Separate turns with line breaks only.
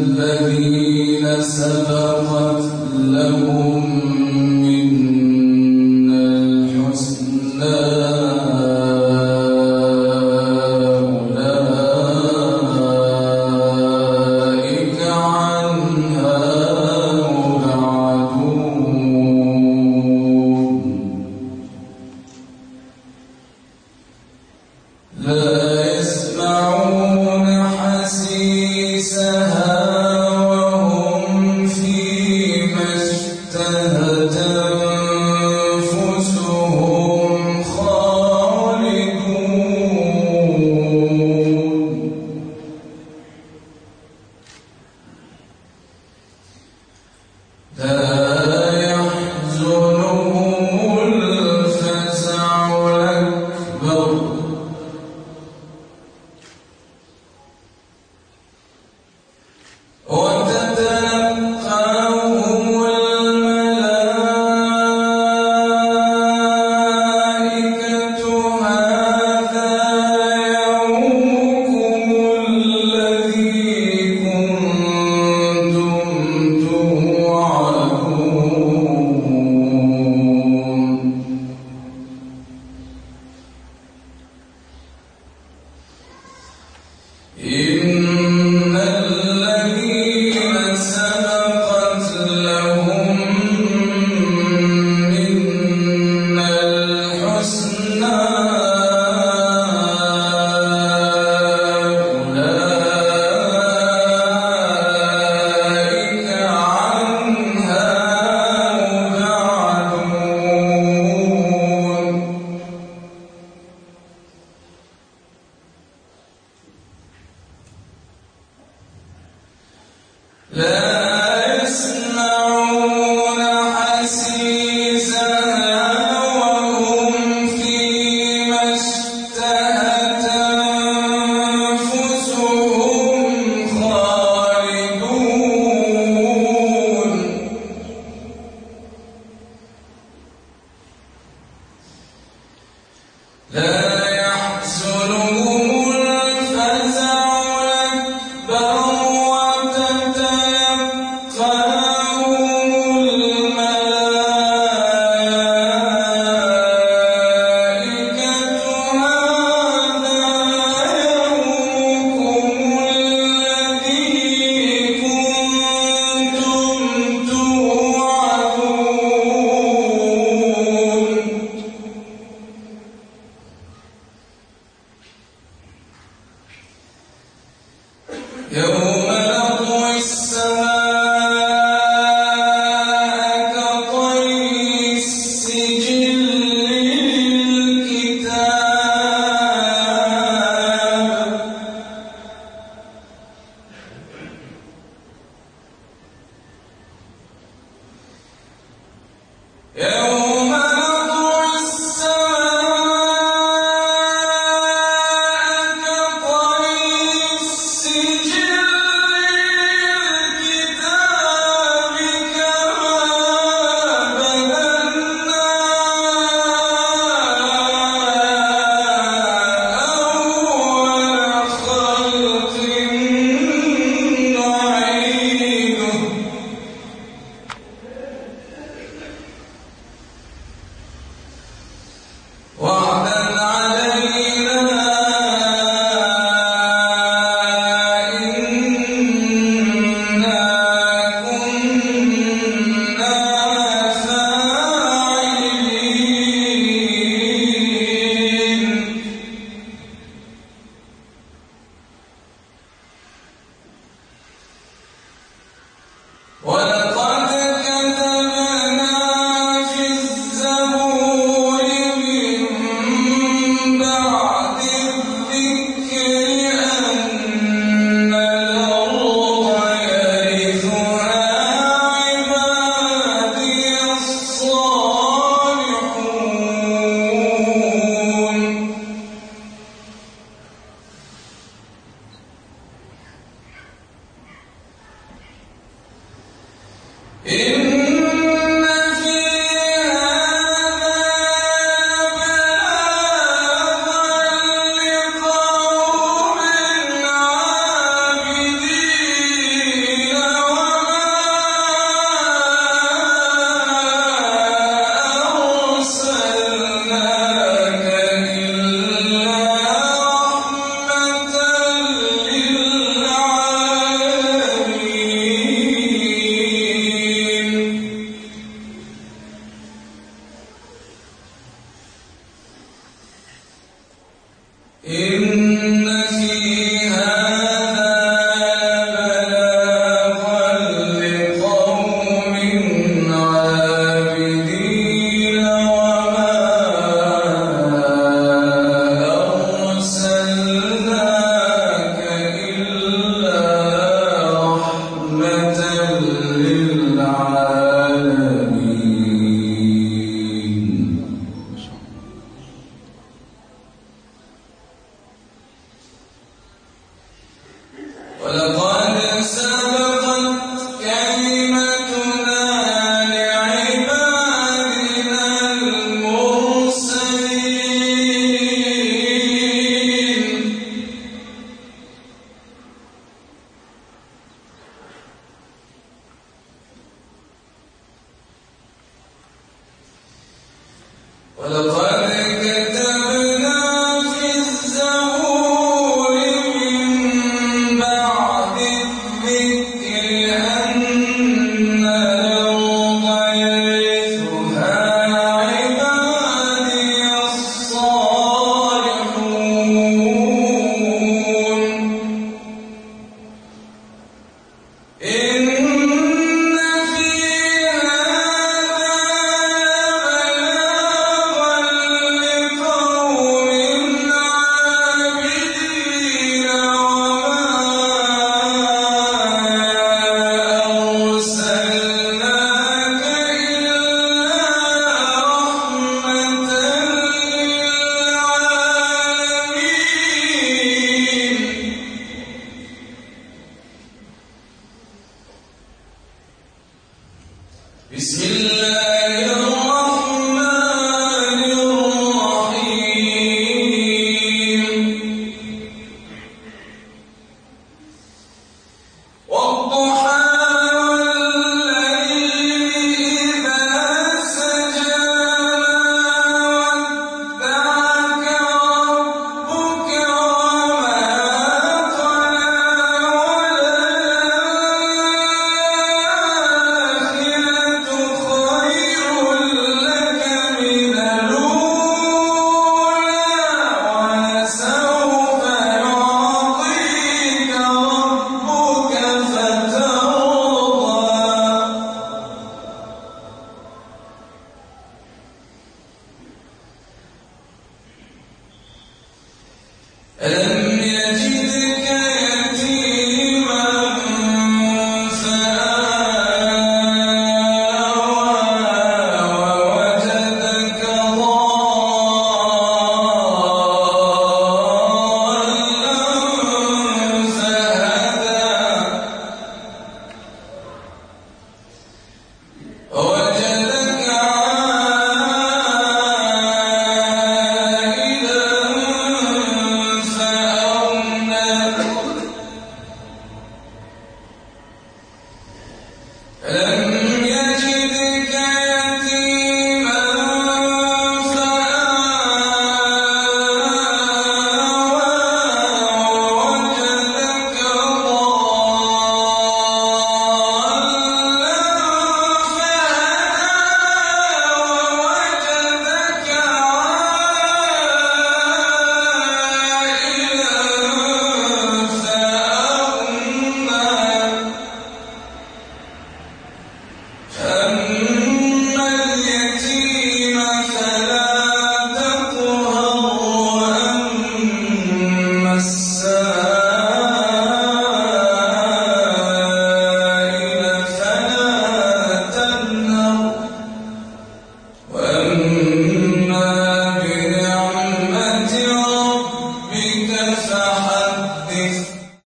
الذين سبقت لهم Yeah. ولقد ولقد بسم الله.